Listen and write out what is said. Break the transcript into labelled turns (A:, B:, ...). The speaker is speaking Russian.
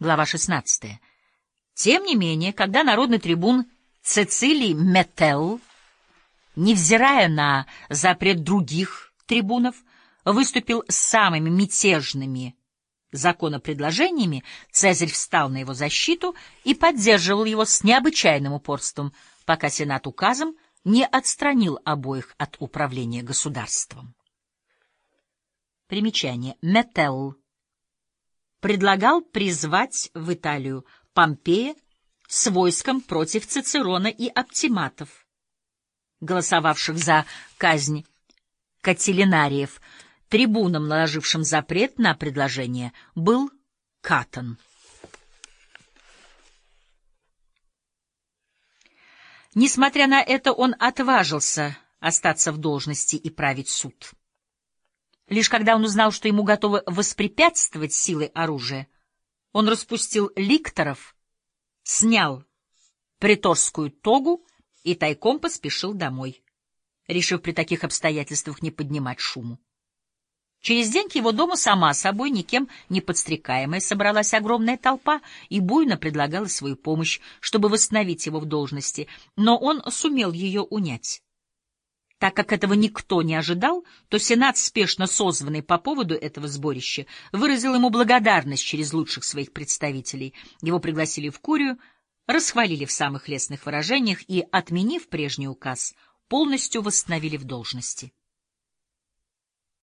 A: Глава 16. Тем не менее, когда народный трибун Цицилий Метел, невзирая на запрет других трибунов, выступил с самыми мятежными законопредложениями, Цезарь встал на его защиту и поддерживал его с необычайным упорством, пока Сенат указом не отстранил обоих от управления государством. Примечание. Метел предлагал призвать в Италию Помпея с войском против Цицерона и оптиматов, голосовавших за казнь Катилинариев. Трибуном, наложившим запрет на предложение, был Катон. Несмотря на это, он отважился остаться в должности и править суд. Лишь когда он узнал, что ему готовы воспрепятствовать силой оружия, он распустил ликторов, снял приторскую тогу и тайком поспешил домой, решив при таких обстоятельствах не поднимать шуму. Через день к его дому сама собой, никем не подстрекаемая, собралась огромная толпа и буйно предлагала свою помощь, чтобы восстановить его в должности, но он сумел ее унять. Так как этого никто не ожидал, то Сенат, спешно созванный по поводу этого сборища, выразил ему благодарность через лучших своих представителей. Его пригласили в Курию, расхвалили в самых лестных выражениях и, отменив прежний указ, полностью восстановили в должности.